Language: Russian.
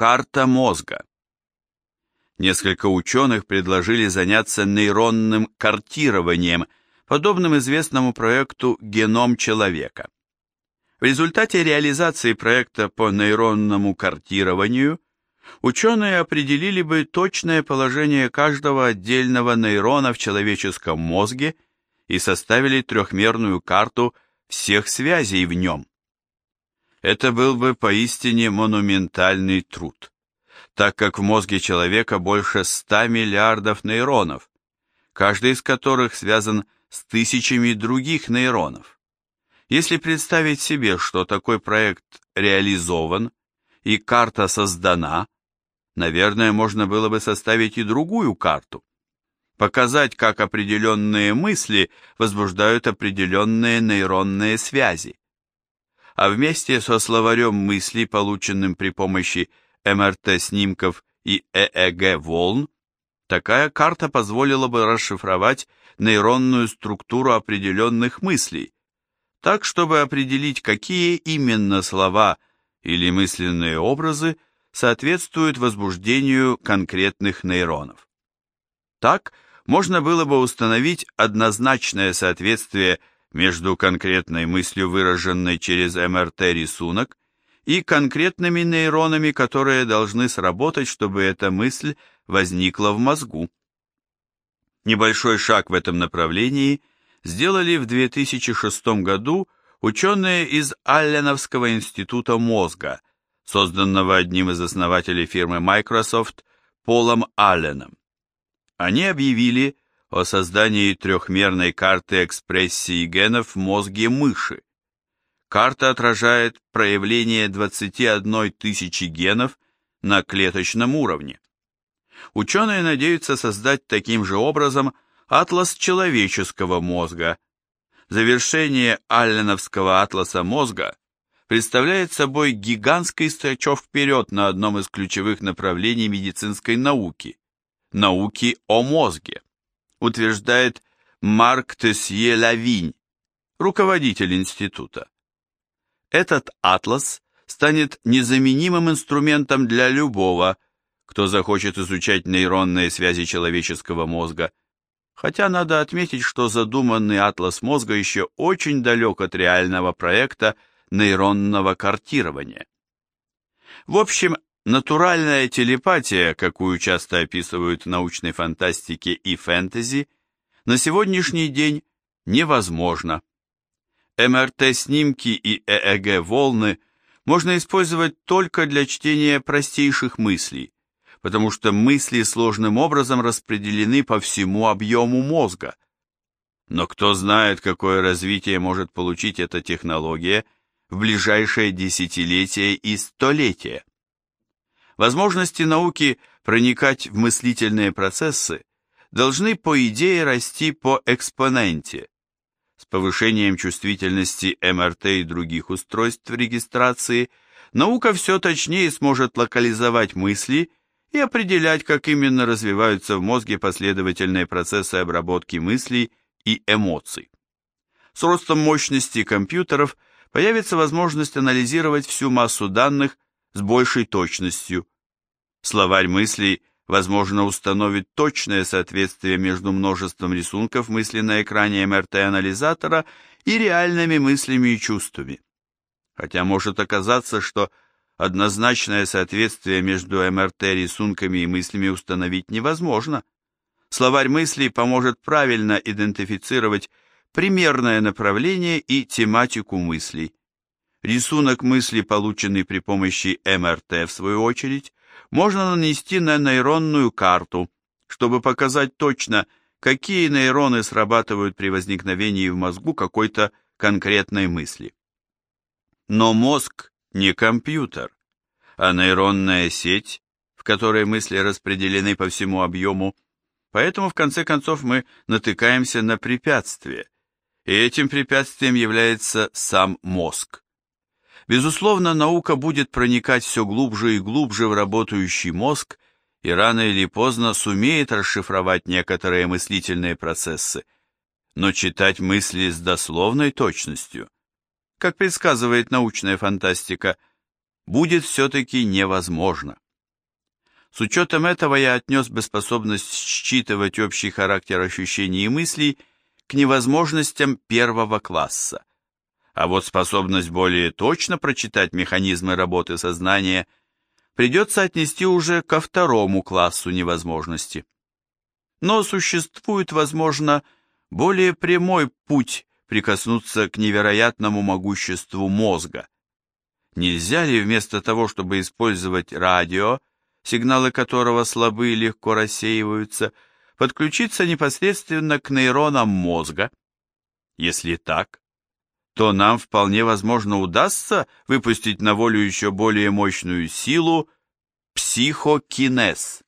Карта мозга. Несколько ученых предложили заняться нейронным картированием, подобным известному проекту «Геном человека». В результате реализации проекта по нейронному картированию ученые определили бы точное положение каждого отдельного нейрона в человеческом мозге и составили трехмерную карту всех связей в нем. Это был бы поистине монументальный труд, так как в мозге человека больше 100 миллиардов нейронов, каждый из которых связан с тысячами других нейронов. Если представить себе, что такой проект реализован и карта создана, наверное, можно было бы составить и другую карту, показать, как определенные мысли возбуждают определенные нейронные связи а вместе со словарем мыслей, полученным при помощи МРТ-снимков и ЭЭГ-волн, такая карта позволила бы расшифровать нейронную структуру определенных мыслей, так, чтобы определить, какие именно слова или мысленные образы соответствуют возбуждению конкретных нейронов. Так, можно было бы установить однозначное соответствие между конкретной мыслью, выраженной через МРТ-рисунок, и конкретными нейронами, которые должны сработать, чтобы эта мысль возникла в мозгу. Небольшой шаг в этом направлении сделали в 2006 году ученые из Алленовского института мозга, созданного одним из основателей фирмы Microsoft Полом Алленом. Они объявили, о создании трехмерной карты экспрессии генов в мозге мыши. Карта отражает проявление 21 тысячи генов на клеточном уровне. Ученые надеются создать таким же образом атлас человеческого мозга. Завершение Алленовского атласа мозга представляет собой гигантский скачок вперед на одном из ключевых направлений медицинской науки – науки о мозге утверждает Марк Тесье Лавинь, руководитель института. Этот атлас станет незаменимым инструментом для любого, кто захочет изучать нейронные связи человеческого мозга, хотя надо отметить, что задуманный атлас мозга еще очень далек от реального проекта нейронного картирования. В общем, Натуральная телепатия, какую часто описывают в научной фантастике и фэнтези, на сегодняшний день невозможна. МРТ-снимки и ЭЭГ-волны можно использовать только для чтения простейших мыслей, потому что мысли сложным образом распределены по всему объему мозга. Но кто знает, какое развитие может получить эта технология в ближайшие десятилетия и столетия. Возможности науки проникать в мыслительные процессы должны по идее расти по экспоненте. С повышением чувствительности МРТ и других устройств регистрации наука все точнее сможет локализовать мысли и определять, как именно развиваются в мозге последовательные процессы обработки мыслей и эмоций. С ростом мощности компьютеров появится возможность анализировать всю массу данных с большей точностью. Словарь мыслей, возможно, установит точное соответствие между множеством рисунков мысли на экране МРТ-анализатора и реальными мыслями и чувствами. Хотя может оказаться, что однозначное соответствие между МРТ-рисунками и мыслями установить невозможно. Словарь мыслей поможет правильно идентифицировать примерное направление и тематику мыслей. Рисунок мысли, полученный при помощи МРТ, в свою очередь, можно нанести на нейронную карту, чтобы показать точно, какие нейроны срабатывают при возникновении в мозгу какой-то конкретной мысли. Но мозг не компьютер, а нейронная сеть, в которой мысли распределены по всему объему, поэтому в конце концов мы натыкаемся на препятствие, и этим препятствием является сам мозг. Безусловно, наука будет проникать все глубже и глубже в работающий мозг и рано или поздно сумеет расшифровать некоторые мыслительные процессы, но читать мысли с дословной точностью, как предсказывает научная фантастика, будет все-таки невозможно. С учетом этого я отнес бы способность считывать общий характер ощущений и мыслей к невозможностям первого класса. А вот способность более точно прочитать механизмы работы сознания придется отнести уже ко второму классу невозможности. Но существует, возможно, более прямой путь прикоснуться к невероятному могуществу мозга. Нельзя ли вместо того, чтобы использовать радио, сигналы которого слабы и легко рассеиваются, подключиться непосредственно к нейронам мозга? Если так, то нам вполне возможно удастся выпустить на волю еще более мощную силу психокинез.